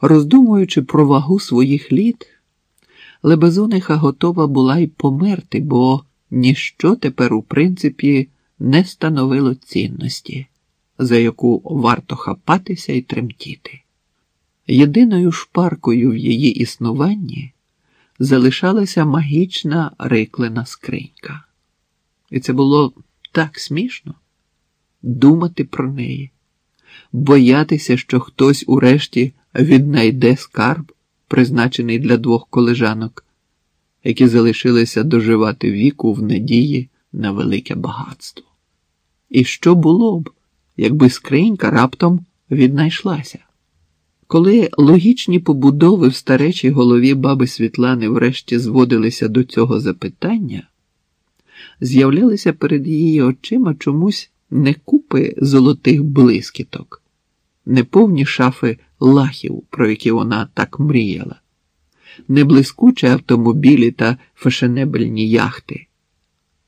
Роздумуючи про вагу своїх літ, Лебезониха готова була й померти, бо ніщо тепер, у принципі, не становило цінності, за яку варто хапатися і тремтіти. Єдиною шпаркою в її існуванні залишалася магічна риклена скринька. І це було так смішно думати про неї, боятися, що хтось урешті віднайде скарб, призначений для двох колежанок, які залишилися доживати віку в надії на велике багатство. І що було б, якби скринька раптом віднайшлася? Коли логічні побудови в старечій голові баби Світлани врешті зводилися до цього запитання, з'являлися перед її очима чомусь не купи золотих блискіток, не повні шафи лахів, про які вона так мріяла, не блискучі автомобілі та фешенебельні яхти,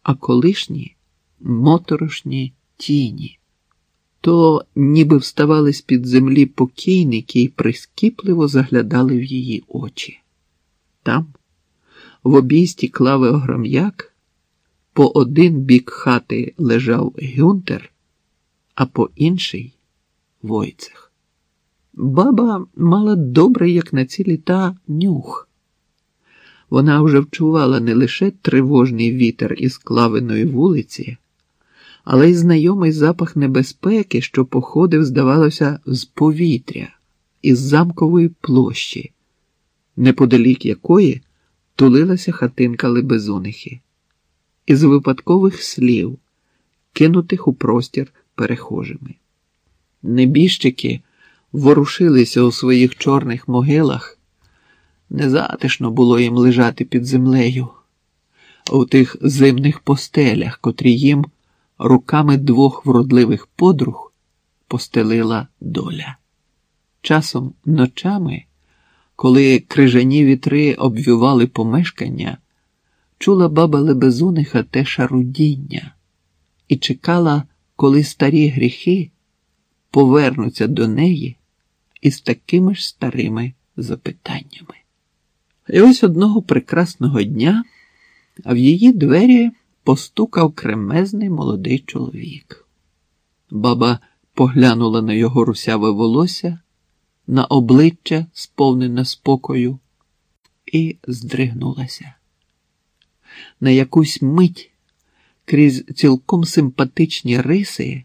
а колишні моторошні тіні. То ніби вставали з під землі покійники і прискіпливо заглядали в її очі. Там, в обійсті клави огром'як, по один бік хати лежав Гюнтер, а по інший Войцех. Баба мала добре, як на ці літа, нюх. Вона вже вчувала не лише тривожний вітер із клавиної вулиці, але й знайомий запах небезпеки, що походив, здавалося, з повітря, із замкової площі, неподалік якої тулилася хатинка Лебезунихи із випадкових слів, кинутих у простір перехожими. Небіжчики ворушилися у своїх чорних могилах. Незатишно було їм лежати під землею, у тих зимних постелях, котрі їм руками двох вродливих подруг постелила доля. Часом ночами, коли крижані вітри обвівали помешкання чула баба Лебезуниха те шарудіння і чекала, коли старі гріхи повернуться до неї із такими ж старими запитаннями. І ось одного прекрасного дня в її двері постукав кремезний молодий чоловік. Баба поглянула на його русяве волосся, на обличчя, сповнене спокою, і здригнулася на якусь мить крізь цілком симпатичні риси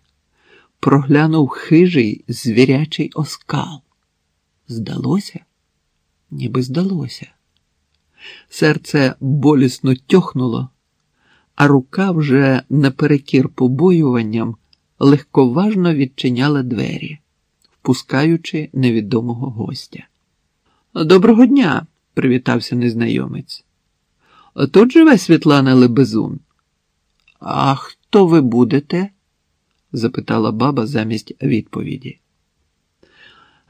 проглянув хижий звірячий оскал. Здалося, ніби здалося. Серце болісно тьохнуло, а рука вже наперекір побоюванням легковажно відчиняла двері, впускаючи невідомого гостя. Доброго дня! привітався незнайомець. Тут живе Світлана Лебезун. А хто ви будете? запитала баба замість відповіді.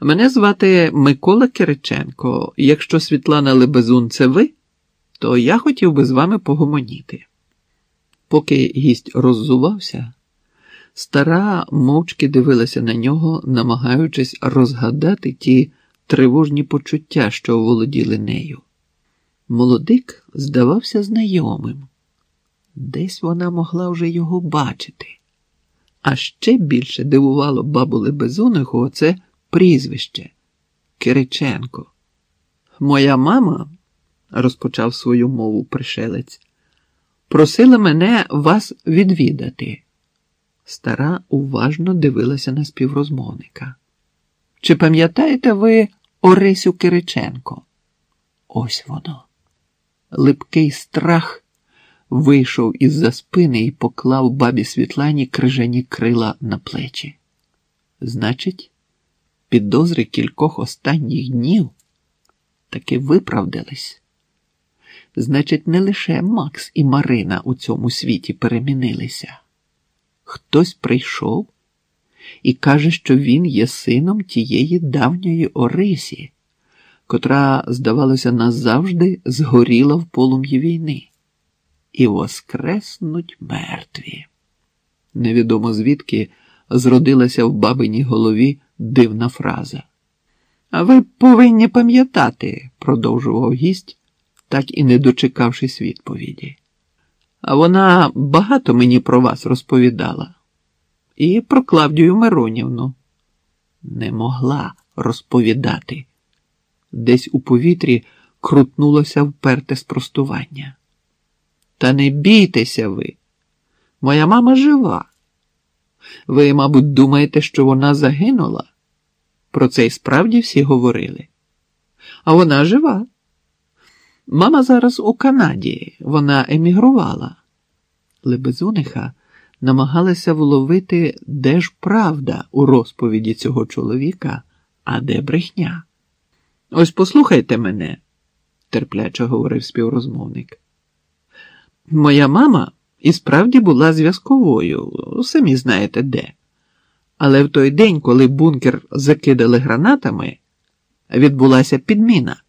Мене звати Микола Кириченко. Якщо Світлана Лебезун це ви, то я хотів би з вами погомоніти. Поки гість роззувався, стара мовчки дивилася на нього, намагаючись розгадати ті тривожні почуття, що володіли нею. Молодик здавався знайомим. Десь вона могла вже його бачити. А ще більше дивувало бабу Лебезунику оце прізвище Кириченко. Моя мама, розпочав свою мову пришелець, просила мене вас відвідати. Стара уважно дивилася на співрозмовника. Чи пам'ятаєте ви Орисю Кириченко? Ось воно. Липкий страх вийшов із за спини і поклав бабі Світлані крижані крила на плечі. Значить, підозри кількох останніх днів таки виправдались. Значить, не лише Макс і Марина у цьому світі перемінилися. Хтось прийшов і каже, що він є сином тієї давньої Орисі котра, здавалося, назавжди згоріла в полум'ї війни, і воскреснуть мертві. Невідомо звідки зродилася в бабиній голові дивна фраза. А ви повинні пам'ятати, продовжував гість, так і не дочекавшись відповіді. А вона багато мені про вас розповідала. І про Клавдію Миронівну. Не могла розповідати. Десь у повітрі крутнулося вперте спростування. Та не бійтеся ви. Моя мама жива. Ви, мабуть, думаєте, що вона загинула? Про це й справді всі говорили. А вона жива. Мама зараз у Канаді, вона емігрувала. Лебезуниха намагалася вловити, де ж правда у розповіді цього чоловіка, а де брехня. Ось послухайте мене, терпляче говорив співрозмовник. Моя мама і справді була зв'язковою, самі знаєте де. Але в той день, коли бункер закидали гранатами, відбулася підміна.